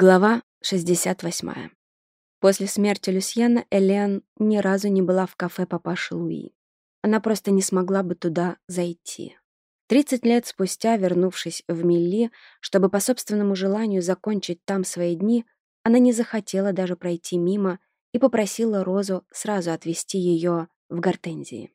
Глава 68. После смерти Люсьена Элен ни разу не была в кафе папаши Луи. Она просто не смогла бы туда зайти. 30 лет спустя, вернувшись в Милли, чтобы по собственному желанию закончить там свои дни, она не захотела даже пройти мимо и попросила Розу сразу отвезти ее в Гортензии.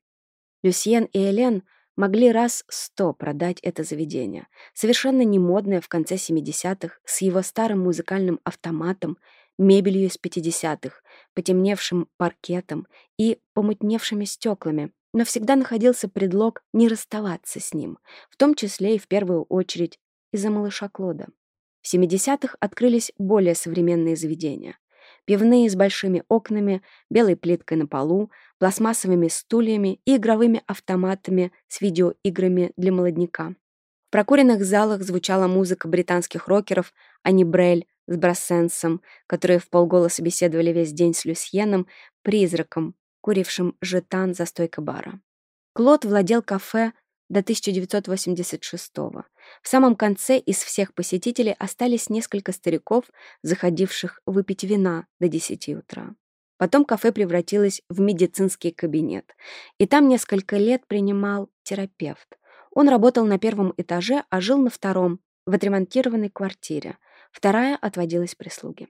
Люсьен и Элен — могли раз сто продать это заведение, совершенно немодное в конце 70-х, с его старым музыкальным автоматом, мебелью из 50-х, потемневшим паркетом и помутневшими стеклами, но всегда находился предлог не расставаться с ним, в том числе и в первую очередь из-за малыша Клода. В 70-х открылись более современные заведения. Пивные с большими окнами, белой плиткой на полу, пластмассовыми стульями и игровыми автоматами с видеоиграми для молодняка. В прокуренных залах звучала музыка британских рокеров Ани Брель с Брассенсом, которые в полголоса беседовали весь день с Люсьеном, призраком, курившим жетан за стойкой бара. Клод владел кафе до 1986 -го. В самом конце из всех посетителей остались несколько стариков, заходивших выпить вина до 10 утра. Потом кафе превратилось в медицинский кабинет. И там несколько лет принимал терапевт. Он работал на первом этаже, а жил на втором, в отремонтированной квартире. Вторая отводилась прислуге.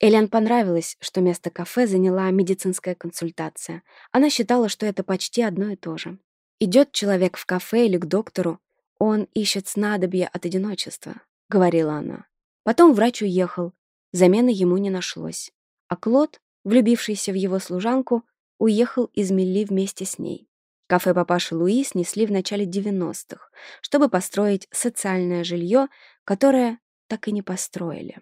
Элен понравилось, что место кафе заняла медицинская консультация. Она считала, что это почти одно и то же. «Идет человек в кафе или к доктору, он ищет снадобье от одиночества», — говорила она. Потом врач уехал, замены ему не нашлось. А Клод влюбившийся в его служанку, уехал из Милли вместе с ней. Кафе папаши Луи снесли в начале 90-х, чтобы построить социальное жилье, которое так и не построили.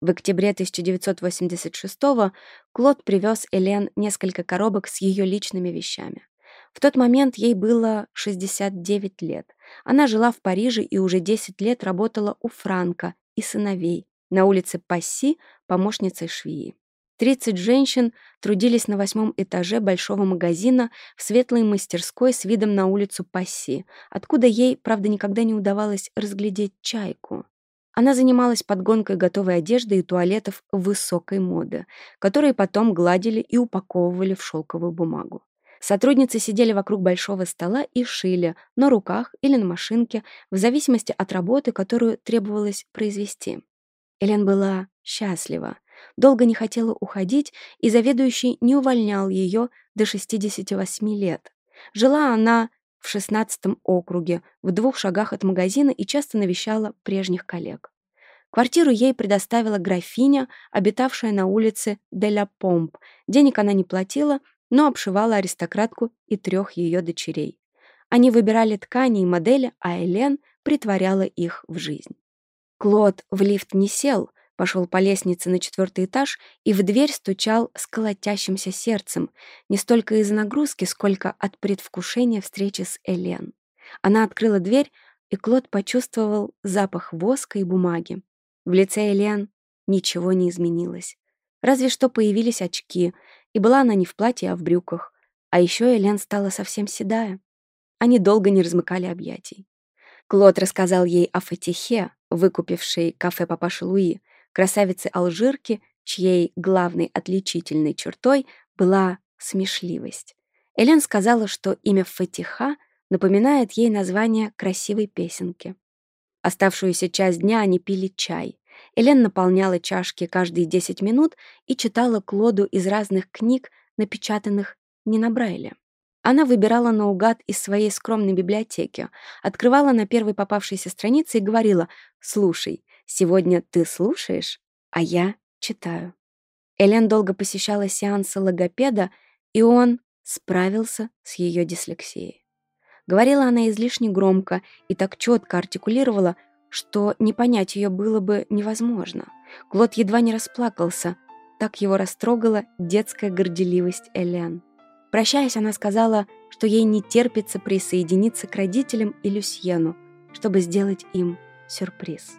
В октябре 1986-го Клод привез Элен несколько коробок с ее личными вещами. В тот момент ей было 69 лет. Она жила в Париже и уже 10 лет работала у Франка и сыновей на улице Пасси помощницей швеи. 30 женщин трудились на восьмом этаже большого магазина в светлой мастерской с видом на улицу Пасси, откуда ей, правда, никогда не удавалось разглядеть чайку. Она занималась подгонкой готовой одежды и туалетов высокой моды, которые потом гладили и упаковывали в шелковую бумагу. Сотрудницы сидели вокруг большого стола и шили на руках или на машинке, в зависимости от работы, которую требовалось произвести. Элен была счастлива, долго не хотела уходить, и заведующий не увольнял ее до 68 лет. Жила она в 16 округе, в двух шагах от магазина и часто навещала прежних коллег. Квартиру ей предоставила графиня, обитавшая на улице Деля Помп. Денег она не платила, но обшивала аристократку и трех ее дочерей. Они выбирали ткани и модели, а Элен притворяла их в жизнь. Клод в лифт не сел, пошел по лестнице на четвертый этаж и в дверь стучал с колотящимся сердцем, не столько из-за нагрузки, сколько от предвкушения встречи с Элен. Она открыла дверь, и Клод почувствовал запах воска и бумаги. В лице Элен ничего не изменилось. Разве что появились очки, и была она не в платье, а в брюках. А еще Элен стала совсем седая. Они долго не размыкали объятий. Клод рассказал ей о Фатихе, выкупившей кафе папаши Луи, красавицы-алжирки, чьей главной отличительной чертой была смешливость. Элен сказала, что имя Фатиха напоминает ей название красивой песенки. Оставшуюся часть дня они пили чай. Элен наполняла чашки каждые 10 минут и читала Клоду из разных книг, напечатанных не на Брайле. Она выбирала наугад из своей скромной библиотеки, открывала на первой попавшейся странице и говорила «Слушай, Сегодня ты слушаешь, а я читаю. Элен долго посещала сеансы логопеда, и он справился с ее дислексией. Говорила она излишне громко и так четко артикулировала, что не понять ее было бы невозможно. Клод едва не расплакался, так его растрогала детская горделивость Элен. Прощаясь, она сказала, что ей не терпится присоединиться к родителям и Люсьену, чтобы сделать им сюрприз.